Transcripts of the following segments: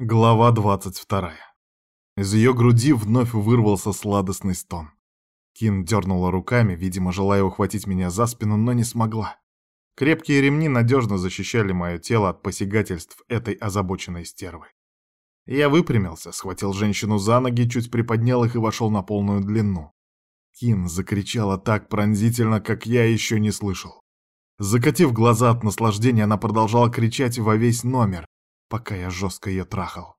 Глава 22. Из ее груди вновь вырвался сладостный стон. Кин дернула руками, видимо, желая ухватить меня за спину, но не смогла. Крепкие ремни надежно защищали мое тело от посягательств этой озабоченной стервы. Я выпрямился, схватил женщину за ноги, чуть приподнял их и вошел на полную длину. Кин закричала так пронзительно, как я еще не слышал. Закатив глаза от наслаждения, она продолжала кричать во весь номер, пока я жестко ее трахал.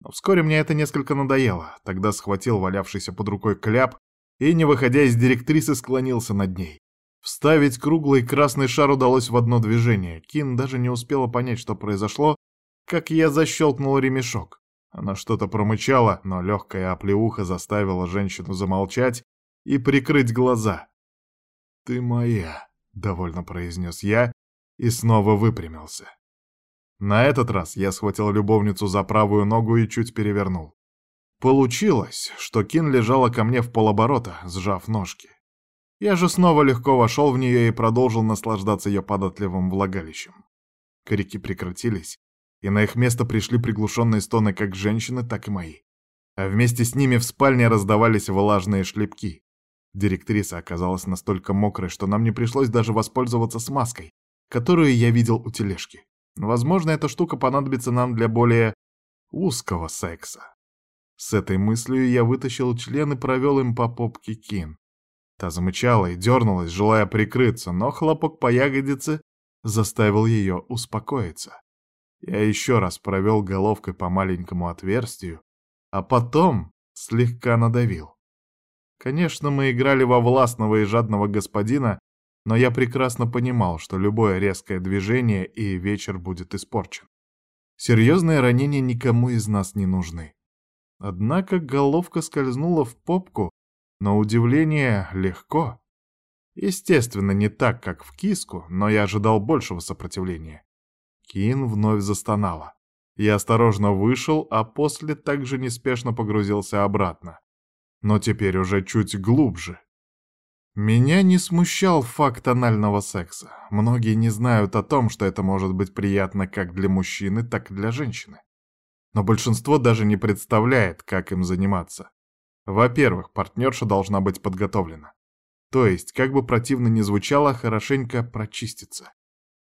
Но вскоре мне это несколько надоело. Тогда схватил валявшийся под рукой кляп и, не выходя из директрисы, склонился над ней. Вставить круглый красный шар удалось в одно движение. Кин даже не успела понять, что произошло, как я защелкнул ремешок. Она что-то промычала, но легкая оплеуха заставила женщину замолчать и прикрыть глаза. «Ты моя», — довольно произнес я и снова выпрямился. На этот раз я схватил любовницу за правую ногу и чуть перевернул. Получилось, что Кин лежала ко мне в полоборота, сжав ножки. Я же снова легко вошел в нее и продолжил наслаждаться ее податливым влагалищем. Крики прекратились, и на их место пришли приглушенные стоны как женщины, так и мои. А вместе с ними в спальне раздавались влажные шлепки. Директриса оказалась настолько мокрой, что нам не пришлось даже воспользоваться смазкой, которую я видел у тележки. Возможно, эта штука понадобится нам для более узкого секса. С этой мыслью я вытащил член и провел им по попке Кин. Та замычала и дернулась, желая прикрыться, но хлопок по ягодице заставил ее успокоиться. Я еще раз провел головкой по маленькому отверстию, а потом слегка надавил. Конечно, мы играли во властного и жадного господина, но я прекрасно понимал, что любое резкое движение и вечер будет испорчен. Серьезные ранения никому из нас не нужны. Однако головка скользнула в попку, но удивление легко. Естественно, не так, как в киску, но я ожидал большего сопротивления. Кин вновь застонала. Я осторожно вышел, а после также неспешно погрузился обратно. Но теперь уже чуть глубже, меня не смущал факт анального секса. Многие не знают о том, что это может быть приятно как для мужчины, так и для женщины. Но большинство даже не представляет, как им заниматься. Во-первых, партнерша должна быть подготовлена. То есть, как бы противно ни звучало, хорошенько прочиститься.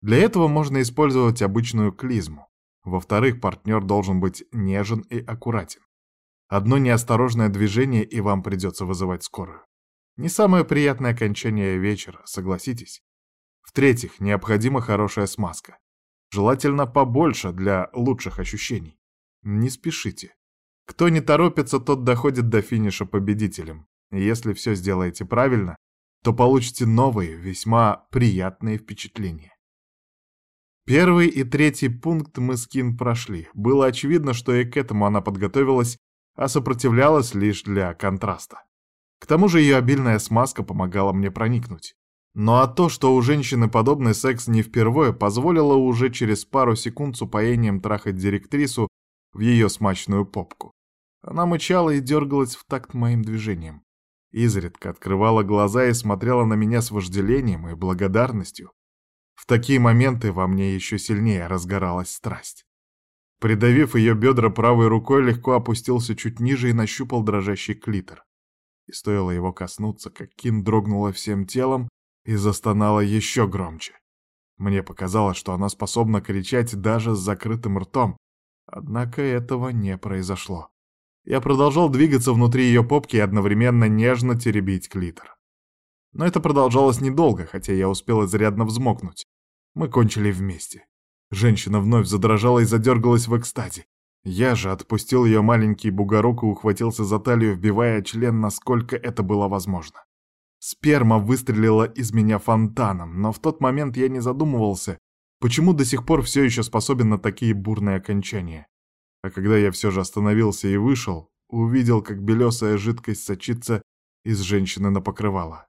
Для этого можно использовать обычную клизму. Во-вторых, партнер должен быть нежен и аккуратен. Одно неосторожное движение, и вам придется вызывать скорую. Не самое приятное окончание вечера, согласитесь. В-третьих, необходима хорошая смазка. Желательно побольше для лучших ощущений. Не спешите. Кто не торопится, тот доходит до финиша победителем. Если все сделаете правильно, то получите новые, весьма приятные впечатления. Первый и третий пункт мы с Кин прошли. Было очевидно, что и к этому она подготовилась, а сопротивлялась лишь для контраста. К тому же ее обильная смазка помогала мне проникнуть. Ну а то, что у женщины подобный секс не впервые, позволило уже через пару секунд с упоением трахать директрису в ее смачную попку. Она мычала и дергалась в такт моим движением. Изредка открывала глаза и смотрела на меня с вожделением и благодарностью. В такие моменты во мне еще сильнее разгоралась страсть. Придавив ее бедра правой рукой, легко опустился чуть ниже и нащупал дрожащий клитор и стоило его коснуться, как Кин дрогнула всем телом и застонала еще громче. Мне показалось, что она способна кричать даже с закрытым ртом, однако этого не произошло. Я продолжал двигаться внутри ее попки и одновременно нежно теребить клитор. Но это продолжалось недолго, хотя я успел изрядно взмокнуть. Мы кончили вместе. Женщина вновь задрожала и задергалась в экстазе. Я же отпустил ее маленький бугорок и ухватился за талию, вбивая член, насколько это было возможно. Сперма выстрелила из меня фонтаном, но в тот момент я не задумывался, почему до сих пор все еще способен на такие бурные окончания. А когда я все же остановился и вышел, увидел, как белесая жидкость сочится из женщины на покрывало.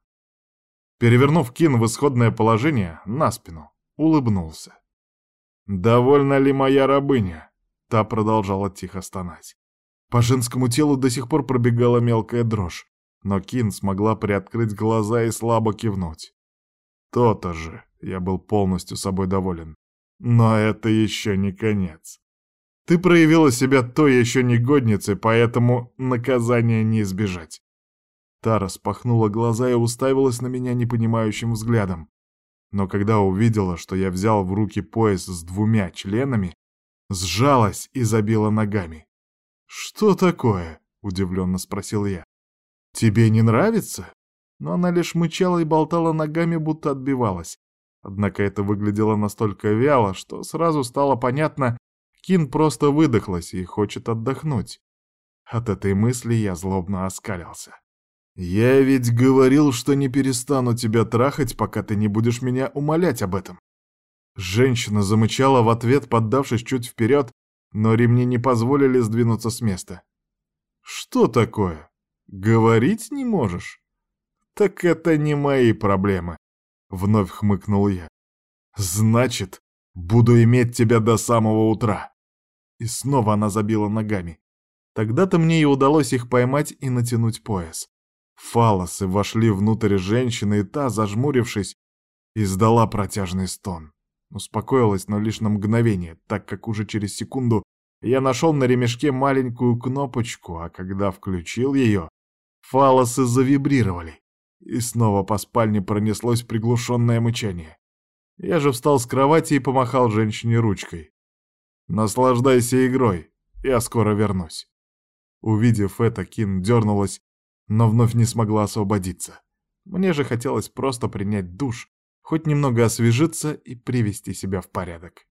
Перевернув кин в исходное положение, на спину, улыбнулся. «Довольна ли моя рабыня?» Та продолжала тихо стонать. По женскому телу до сих пор пробегала мелкая дрожь, но Кин смогла приоткрыть глаза и слабо кивнуть. То-то же, я был полностью собой доволен. Но это еще не конец. Ты проявила себя той еще негодницей, поэтому наказания не избежать. Та распахнула глаза и уставилась на меня непонимающим взглядом. Но когда увидела, что я взял в руки пояс с двумя членами, сжалась и забила ногами. «Что такое?» — удивленно спросил я. «Тебе не нравится?» Но она лишь мычала и болтала ногами, будто отбивалась. Однако это выглядело настолько вяло, что сразу стало понятно, Кин просто выдохлась и хочет отдохнуть. От этой мысли я злобно оскалился. «Я ведь говорил, что не перестану тебя трахать, пока ты не будешь меня умолять об этом». Женщина замычала в ответ, поддавшись чуть вперед, но ремни не позволили сдвинуться с места. «Что такое? Говорить не можешь?» «Так это не мои проблемы», — вновь хмыкнул я. «Значит, буду иметь тебя до самого утра». И снова она забила ногами. Тогда-то мне и удалось их поймать и натянуть пояс. Фалосы вошли внутрь женщины, и та, зажмурившись, издала протяжный стон. Успокоилась, но лишь на мгновение, так как уже через секунду я нашел на ремешке маленькую кнопочку, а когда включил ее, фалосы завибрировали, и снова по спальне пронеслось приглушенное мычание. Я же встал с кровати и помахал женщине ручкой. «Наслаждайся игрой, я скоро вернусь». Увидев это, Кин дернулась, но вновь не смогла освободиться. Мне же хотелось просто принять душ, хоть немного освежиться и привести себя в порядок.